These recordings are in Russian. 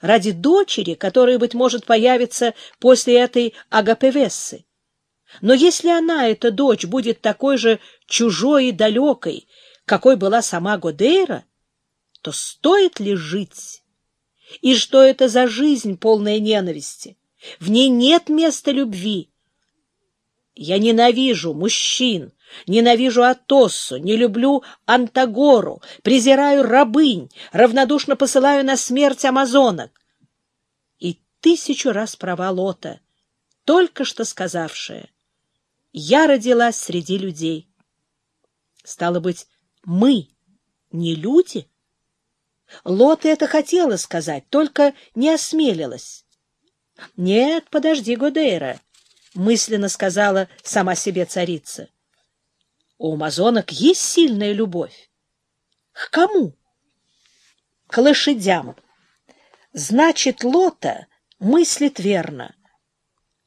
ради дочери, которая, быть может, появится после этой Агапевессы. Но если она, эта дочь, будет такой же чужой и далекой, какой была сама Годейра, то стоит ли жить? И что это за жизнь, полная ненависти? В ней нет места любви. Я ненавижу мужчин, ненавижу Атоссу, не люблю Антагору, презираю рабынь, равнодушно посылаю на смерть амазонок. И тысячу раз права Лота, только что сказавшая, «Я родилась среди людей». Стало быть, мы не люди? Лота это хотела сказать, только не осмелилась. — Нет, подожди, Годейра, — мысленно сказала сама себе царица. — У амазонок есть сильная любовь. — К кому? — К лошадям. Значит, Лота мыслит верно.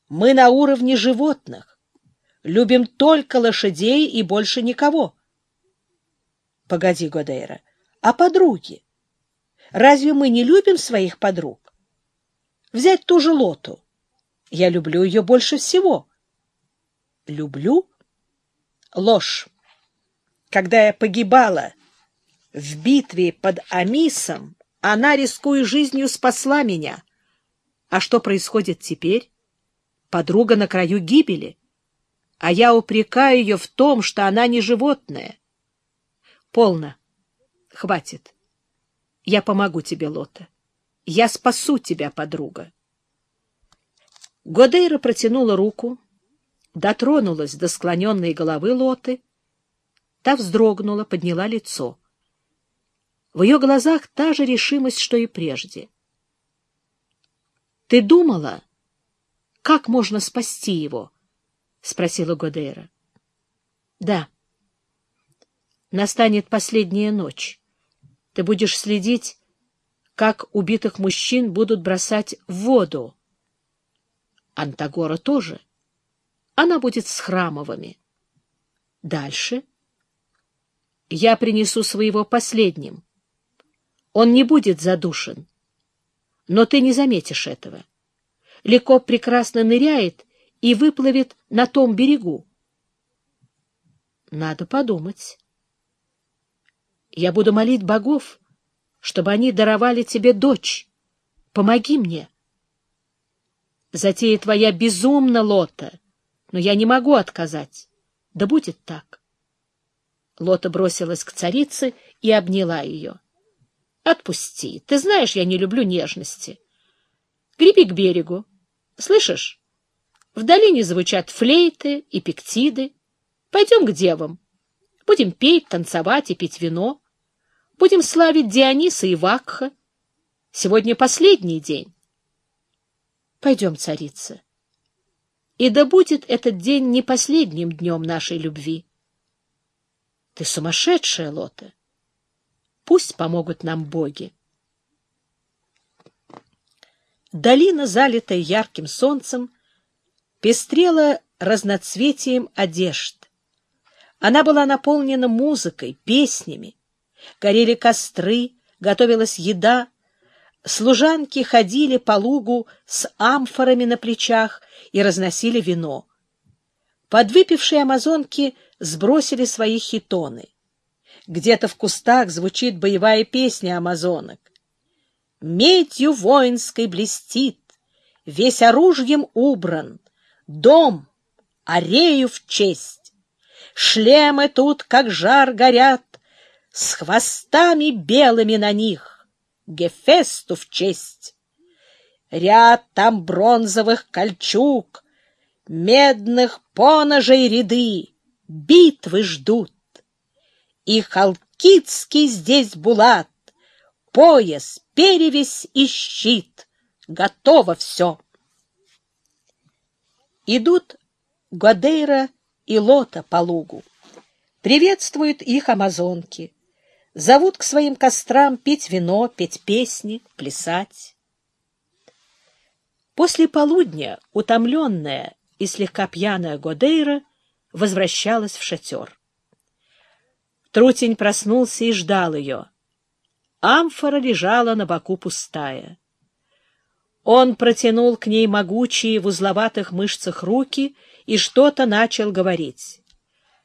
Мы на уровне животных. Любим только лошадей и больше никого. — Погоди, Годейра, а подруги? Разве мы не любим своих подруг? Взять ту же Лоту. Я люблю ее больше всего. Люблю? Ложь. Когда я погибала в битве под Амисом, она, рискуя жизнью, спасла меня. А что происходит теперь? Подруга на краю гибели, а я упрекаю ее в том, что она не животное. Полно. Хватит. Я помогу тебе, Лота. Я спасу тебя, подруга. Годейра протянула руку, дотронулась до склоненной головы Лоты. Та вздрогнула, подняла лицо. В ее глазах та же решимость, что и прежде. — Ты думала, как можно спасти его? — спросила Годейра. — Да. Настанет последняя ночь. Ты будешь следить как убитых мужчин будут бросать в воду. Антагора тоже. Она будет с храмовыми. Дальше. Я принесу своего последним. Он не будет задушен. Но ты не заметишь этого. Леко прекрасно ныряет и выплывет на том берегу. Надо подумать. Я буду молить богов, чтобы они даровали тебе дочь. Помоги мне. Затея твоя безумна, Лота, но я не могу отказать. Да будет так. Лота бросилась к царице и обняла ее. — Отпусти. Ты знаешь, я не люблю нежности. Греби к берегу. Слышишь? В долине звучат флейты и пектиды. Пойдем к девам. Будем петь, танцевать и пить вино. Будем славить Диониса и Вакха. Сегодня последний день. Пойдем, царица. И да будет этот день не последним днем нашей любви. Ты сумасшедшая, Лота. Пусть помогут нам боги. Долина, залитая ярким солнцем, пестрела разноцветием одежд. Она была наполнена музыкой, песнями, горели костры, готовилась еда. Служанки ходили по лугу с амфорами на плечах и разносили вино. Подвыпившие амазонки сбросили свои хитоны. Где-то в кустах звучит боевая песня амазонок. Медью воинской блестит, весь оружием убран, дом, арею в честь. Шлемы тут, как жар, горят, с хвостами белыми на них, Гефесту в честь. Ряд там бронзовых кольчуг, медных поножей ряды, битвы ждут. И халкидский здесь булат, пояс, перевесь и щит, готово все. Идут Годейра и Лота по лугу. Приветствуют их амазонки зовут к своим кострам пить вино, петь песни, плясать. После полудня утомленная и слегка пьяная Годейра возвращалась в шатер. Трутень проснулся и ждал ее. Амфора лежала на боку пустая. Он протянул к ней могучие в узловатых мышцах руки и что-то начал говорить.